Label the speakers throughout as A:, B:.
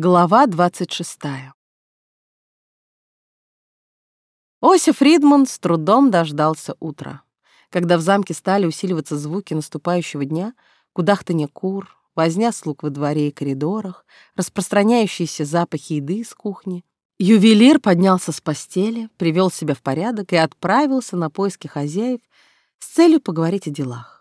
A: Глава 26. Ося Фридман с трудом дождался утра. Когда в замке стали усиливаться звуки наступающего дня, кудахтанье кур, возня слуг во дворе и коридорах, распространяющиеся запахи еды из кухни, ювелир поднялся с постели, привел себя в порядок и отправился на поиски хозяев с целью поговорить о делах.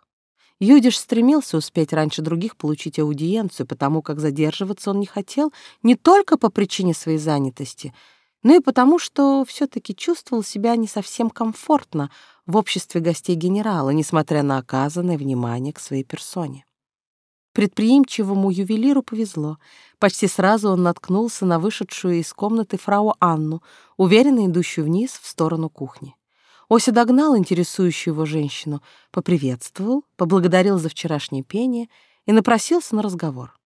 A: Юдиш стремился успеть раньше других получить аудиенцию, потому как задерживаться он не хотел не только по причине своей занятости, но и потому, что все-таки чувствовал себя не совсем комфортно в обществе гостей генерала, несмотря на оказанное внимание к своей персоне. Предприимчивому ювелиру повезло. Почти сразу он наткнулся на вышедшую из комнаты фрау Анну, уверенно идущую вниз в сторону кухни. Ося догнал интересующую его женщину, поприветствовал, поблагодарил за вчерашнее пение и напросился на разговор.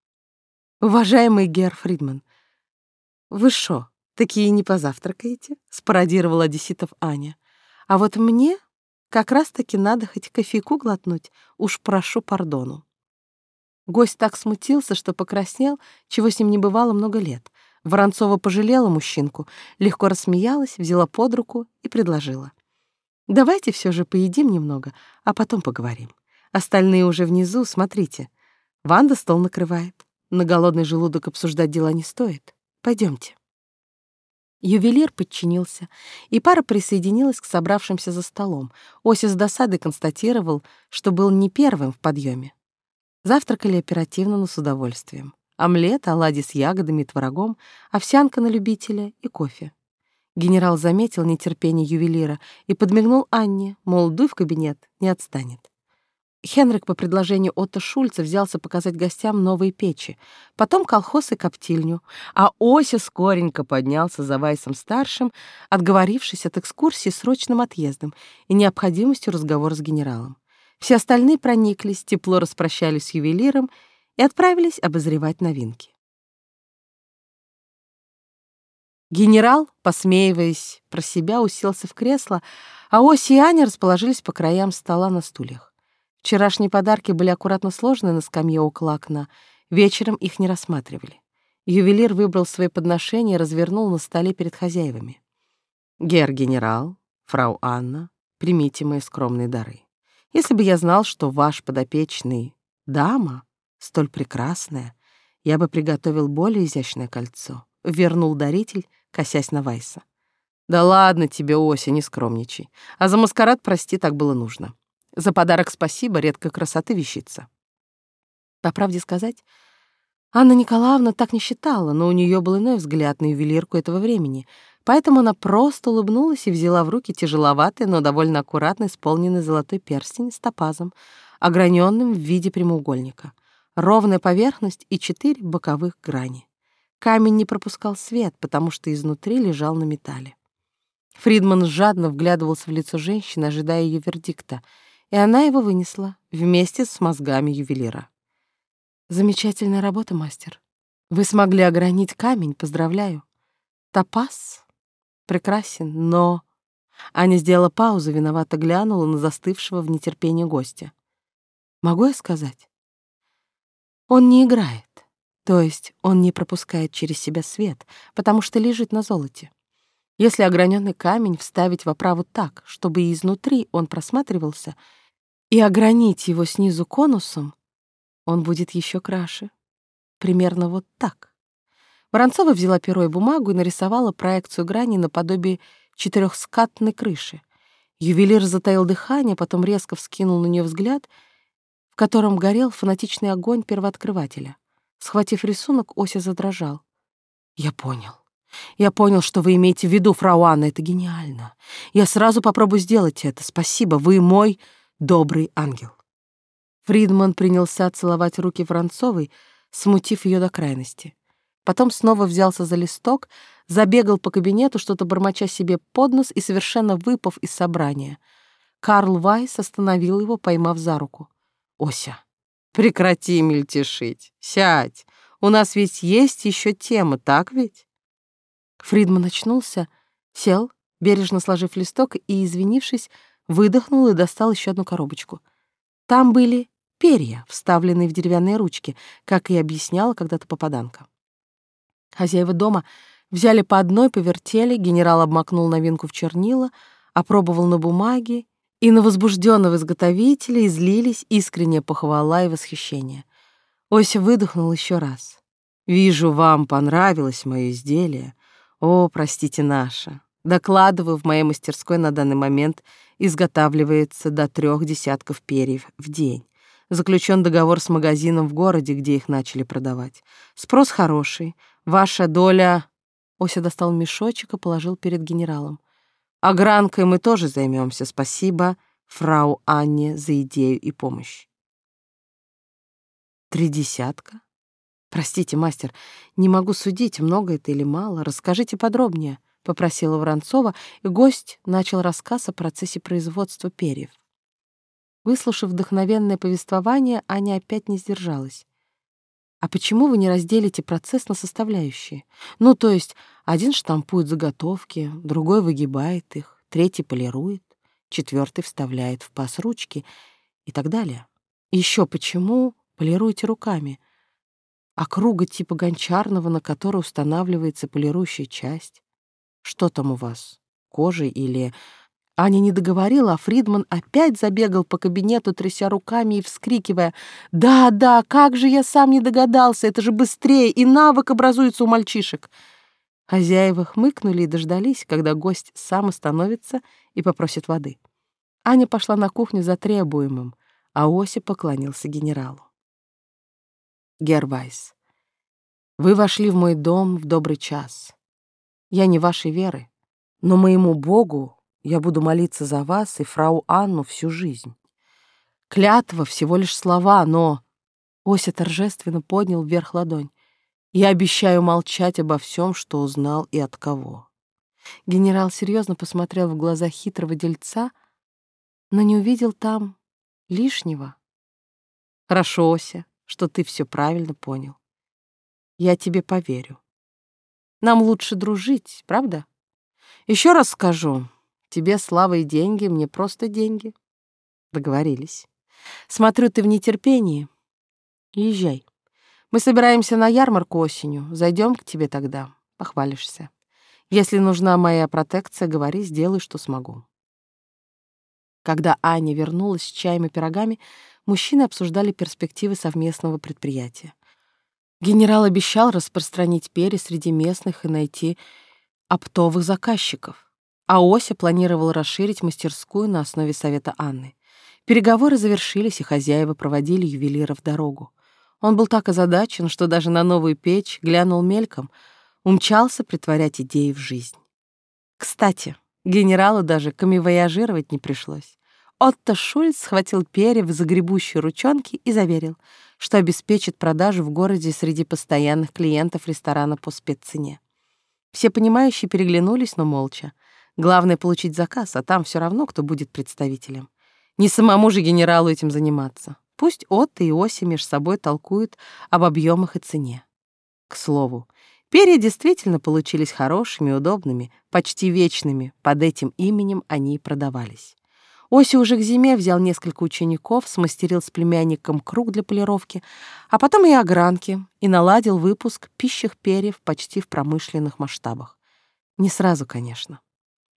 A: «Уважаемый Гер Фридман, вы шо, такие не позавтракаете?» — спародировала одесситов Аня. «А вот мне как раз-таки надо хоть кофейку глотнуть, уж прошу пардону». Гость так смутился, что покраснел, чего с ним не бывало много лет. Воронцова пожалела мужчинку, легко рассмеялась, взяла под руку и предложила. Давайте все же поедим немного, а потом поговорим. Остальные уже внизу, смотрите. Ванда стол накрывает. На голодный желудок обсуждать дела не стоит. Пойдемте. Ювелир подчинился, и пара присоединилась к собравшимся за столом. Ося с досадой констатировал, что был не первым в подъеме. Завтракали оперативно, но с удовольствием. Омлет, оладьи с ягодами и творогом, овсянка на любителя и кофе. Генерал заметил нетерпение ювелира и подмигнул Анне, мол, дуй в кабинет, не отстанет. Хенрик по предложению Отто Шульца взялся показать гостям новые печи, потом колхоз и коптильню, а Ося скоренько поднялся за Вайсом-старшим, отговорившись от экскурсии срочным отъездом и необходимостью разговора с генералом. Все остальные прониклись, тепло распрощались с ювелиром и отправились обозревать новинки. Генерал, посмеиваясь про себя, уселся в кресло, а Оси и Аня расположились по краям стола на стульях. Вчерашние подарки были аккуратно сложены на скамье около окна, вечером их не рассматривали. Ювелир выбрал свои подношения и развернул на столе перед хозяевами. «Гер-генерал, фрау Анна, примите мои скромные дары. Если бы я знал, что ваш подопечный дама столь прекрасная, я бы приготовил более изящное кольцо», — вернул даритель, косясь на Вайса. «Да ладно тебе, Ося, не скромничай. А за маскарад, прости, так было нужно. За подарок спасибо, редко красоты вещица». По правде сказать, Анна Николаевна так не считала, но у нее был иной взгляд на ювелирку этого времени, поэтому она просто улыбнулась и взяла в руки тяжеловатый, но довольно аккуратно исполненный золотой перстень с топазом, ограненным в виде прямоугольника, ровная поверхность и четыре боковых грани. Камень не пропускал свет, потому что изнутри лежал на металле. Фридман жадно вглядывался в лицо женщины, ожидая ее вердикта, и она его вынесла вместе с мозгами ювелира. «Замечательная работа, мастер. Вы смогли огранить камень, поздравляю. Топаз прекрасен, но...» Аня сделала паузу, виновато глянула на застывшего в нетерпении гостя. «Могу я сказать?» «Он не играет. То есть он не пропускает через себя свет, потому что лежит на золоте. Если ограненный камень вставить в оправу так, чтобы и изнутри он просматривался, и огранить его снизу конусом, он будет еще краше. Примерно вот так. Воронцова взяла перо и бумагу и нарисовала проекцию грани наподобие четырехскатной крыши. Ювелир затаил дыхание, потом резко вскинул на нее взгляд, в котором горел фанатичный огонь первооткрывателя. Схватив рисунок, Ося задрожал. «Я понял. Я понял, что вы имеете в виду, фрау Анна. Это гениально. Я сразу попробую сделать это. Спасибо, вы мой добрый ангел». Фридман принялся целовать руки Воронцовой, смутив ее до крайности. Потом снова взялся за листок, забегал по кабинету, что-то бормоча себе под нос и совершенно выпав из собрания. Карл Вайс остановил его, поймав за руку. «Ося, Прекрати мельтешить. Сядь. У нас ведь есть еще тема, так ведь? Фридман очнулся, сел, бережно сложив листок и, извинившись, выдохнул и достал еще одну коробочку. Там были перья, вставленные в деревянные ручки, как и объясняла когда-то попаданка. Хозяева дома взяли по одной, повертели, генерал обмакнул новинку в чернила, опробовал на бумаге, и на возбужденного изготовителя излились искренняя похвала и восхищение. Ося выдохнул еще раз. «Вижу, вам понравилось мое изделие. О, простите, наше. Докладываю, в моей мастерской на данный момент изготавливается до трех десятков перьев в день. Заключен договор с магазином в городе, где их начали продавать. Спрос хороший. Ваша доля...» Ося достал мешочек и положил перед генералом. «Огранкой мы тоже займемся. Спасибо, фрау Анне, за идею и помощь». «Три десятка? Простите, мастер, не могу судить, много это или мало. Расскажите подробнее». — попросила Воронцова, и гость начал рассказ о процессе производства перьев. Выслушав вдохновенное повествование, Аня опять не сдержалась. «А почему вы не разделите процесс на составляющие? Ну, то есть один штампует заготовки, другой выгибает их, третий полирует, четвертый вставляет в паз ручки и так далее. Еще почему полируете руками? А круга типа гончарного, на который устанавливается полирующая часть? Что там у вас? Кожей или... Аня не договорила, а Фридман опять забегал по кабинету, тряся руками и вскрикивая. «Да, да, как же я сам не догадался! Это же быстрее, и навык образуется у мальчишек!» Хозяева хмыкнули и дождались, когда гость сам остановится и попросит воды. Аня пошла на кухню за требуемым, а Ося поклонился генералу. «Гервайс, вы вошли в мой дом в добрый час. Я не вашей веры, но моему Богу я буду молиться за вас и фрау Анну всю жизнь. Клятва — всего лишь слова, но...» Ося торжественно поднял вверх ладонь. «Я обещаю молчать обо всем, что узнал и от кого». Генерал серьезно посмотрел в глаза хитрого дельца, но не увидел там лишнего. «Хорошо, Ося, что ты все правильно понял. Я тебе поверю. Нам лучше дружить, правда? Еще раз скажу, тебе слава и деньги, мне просто деньги. Договорились. Смотрю, ты в нетерпении. Езжай. Мы собираемся на ярмарку осенью. Зайдем к тебе тогда. Похвалишься. Если нужна моя протекция, говори, сделаю, что смогу. Когда Аня вернулась с чаем и пирогами, мужчины обсуждали перспективы совместного предприятия. Генерал обещал распространить перья среди местных и найти оптовых заказчиков. А Ося планировал расширить мастерскую на основе совета Анны. Переговоры завершились, и хозяева проводили ювелира в дорогу. Он был так озадачен, что даже на новую печь глянул мельком, умчался притворять идеи в жизнь. Кстати, генералу даже камевояжировать не пришлось. Отто Шульц схватил перья в загребущие ручонки и заверил, что обеспечит продажу в городе среди постоянных клиентов ресторана по спеццене. Все понимающие переглянулись, но молча. Главное — получить заказ, а там все равно, кто будет представителем. Не самому же генералу этим заниматься. Пусть Отто и Оси между собой толкуют об объемах и цене. К слову, перья действительно получились хорошими, удобными, почти вечными. Под этим именем они и продавались. Оси уже к зиме взял несколько учеников, смастерил с племянником круг для полировки, а потом и огранки, и наладил выпуск пищих перьев почти в промышленных масштабах. Не сразу, конечно.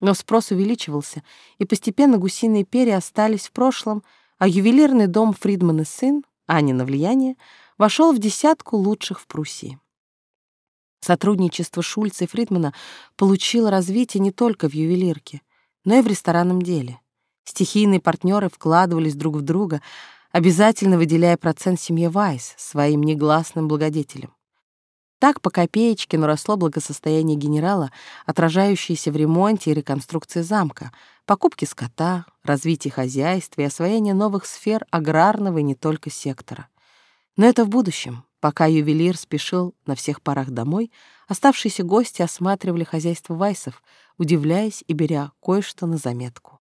A: Но спрос увеличивался, и постепенно гусиные перья остались в прошлом, а ювелирный дом Фридман и сын, Анина влияние, вошел в десятку лучших в Пруссии. Сотрудничество Шульца и Фридмана получило развитие не только в ювелирке, но и в ресторанном деле. Стихийные партнеры вкладывались друг в друга, обязательно выделяя процент семье Вайс своим негласным благодетелем. Так по копеечке наросло благосостояние генерала, отражающееся в ремонте и реконструкции замка, покупке скота, развитии хозяйства и освоении новых сфер аграрного и не только сектора. Но это в будущем. Пока ювелир спешил на всех парах домой, оставшиеся гости осматривали хозяйство Вайсов, удивляясь и беря кое-что на заметку.